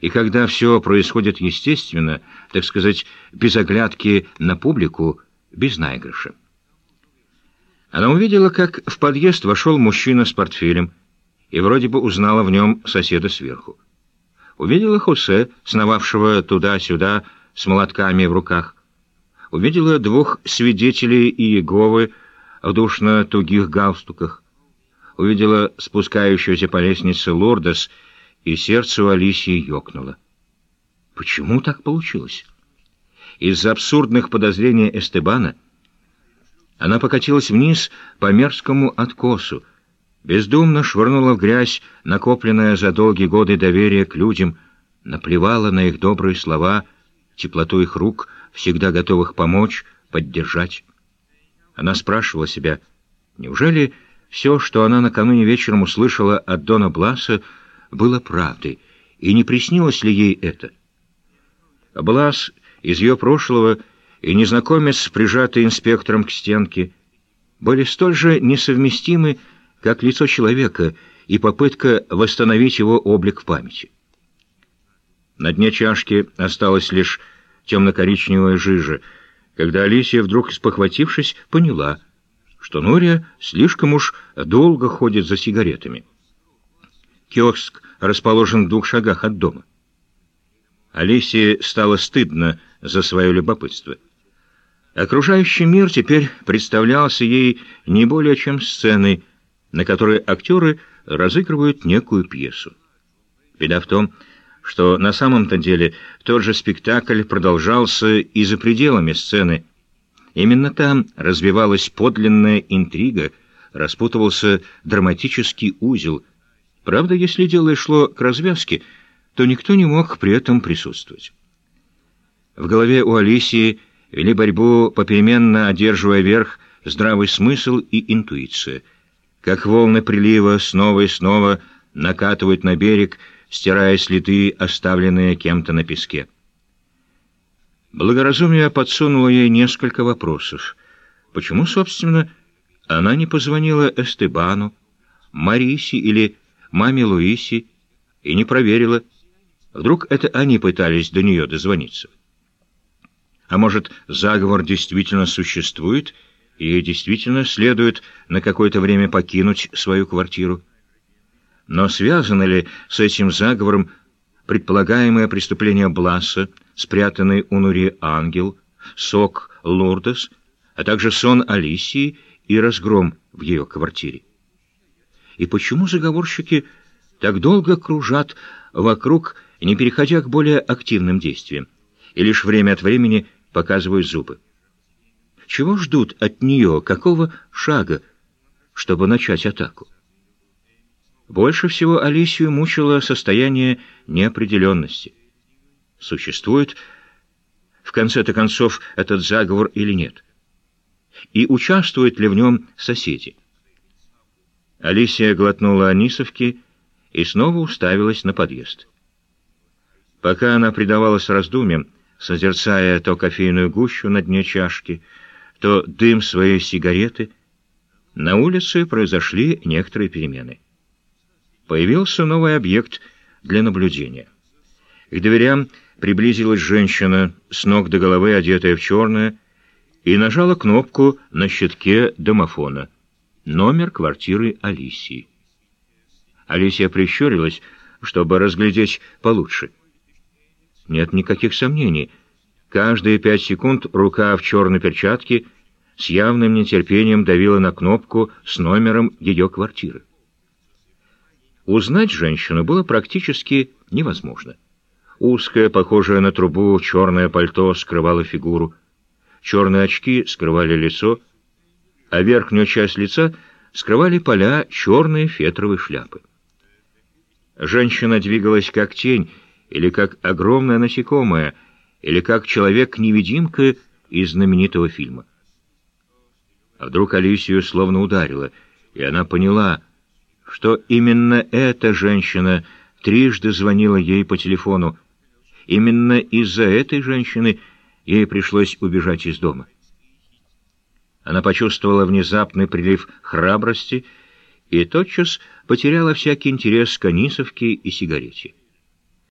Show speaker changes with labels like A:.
A: И когда все происходит естественно, так сказать, без оглядки на публику, без наигрыша. Она увидела, как в подъезд вошел мужчина с портфелем, и вроде бы узнала в нем соседа сверху. Увидела Хосе, сновавшего туда-сюда с молотками в руках. Увидела двух свидетелей Иеговы в душно-тугих галстуках. Увидела спускающегося по лестнице Лордес, и сердце у Алисии ёкнуло. Почему так получилось? Из-за абсурдных подозрений Эстебана она покатилась вниз по мерзкому откосу, бездумно швырнула в грязь накопленное за долгие годы доверие к людям, наплевала на их добрые слова, теплоту их рук, всегда готовых помочь, поддержать. Она спрашивала себя, неужели все, что она накануне вечером услышала от Дона Бласа, было правдой, и не приснилось ли ей это? Блас из ее прошлого и незнакомец, прижатый инспектором к стенке, были столь же несовместимы, как лицо человека и попытка восстановить его облик в памяти. На дне чашки осталась лишь темно-коричневая жижа, когда Алисия, вдруг спохватившись, поняла, что Нория слишком уж долго ходит за сигаретами. Киоск расположен в двух шагах от дома. Алисии стало стыдно за свое любопытство. Окружающий мир теперь представлялся ей не более чем сценой, на которой актеры разыгрывают некую пьесу. Беда в том, что на самом-то деле тот же спектакль продолжался и за пределами сцены. Именно там развивалась подлинная интрига, распутывался драматический узел. Правда, если дело шло к развязке, то никто не мог при этом присутствовать. В голове у Алисии вели борьбу, попеременно одерживая верх здравый смысл и интуиция. Как волны прилива снова и снова накатывают на берег, стирая следы, оставленные кем-то на песке. Благоразумие подсунуло ей несколько вопросов. Почему, собственно, она не позвонила Эстебану, Марисе или маме Луисе и не проверила, вдруг это они пытались до нее дозвониться? А может, заговор действительно существует, и ей действительно следует на какое-то время покинуть свою квартиру? Но связано ли с этим заговором предполагаемое преступление Бласа, спрятанный у Нури ангел, сок Лурдес, а также сон Алисии и разгром в ее квартире? И почему заговорщики так долго кружат вокруг, не переходя к более активным действиям, и лишь время от времени – показываю зубы. Чего ждут от нее, какого шага, чтобы начать атаку? Больше всего Алисию мучило состояние неопределенности. Существует, в конце-то концов, этот заговор или нет? И участвуют ли в нем соседи? Алисия глотнула анисовки и снова уставилась на подъезд. Пока она предавалась раздумьям, созерцая то кофейную гущу на дне чашки, то дым своей сигареты, на улице произошли некоторые перемены. Появился новый объект для наблюдения. К дверям приблизилась женщина, с ног до головы одетая в черное, и нажала кнопку на щитке домофона. Номер квартиры Алисии. Алисия прищурилась, чтобы разглядеть получше. Нет никаких сомнений. Каждые пять секунд рука в черной перчатке с явным нетерпением давила на кнопку с номером ее квартиры. Узнать женщину было практически невозможно. Узкое, похожее на трубу, черное пальто скрывало фигуру, черные очки скрывали лицо, а верхнюю часть лица скрывали поля черной фетровой шляпы. Женщина двигалась как тень, или как огромное насекомое, или как человек-невидимка из знаменитого фильма. А вдруг Алисию словно ударило, и она поняла, что именно эта женщина трижды звонила ей по телефону. Именно из-за этой женщины ей пришлось убежать из дома. Она почувствовала внезапный прилив храбрости и тотчас потеряла всякий интерес к Анисовке и сигарете.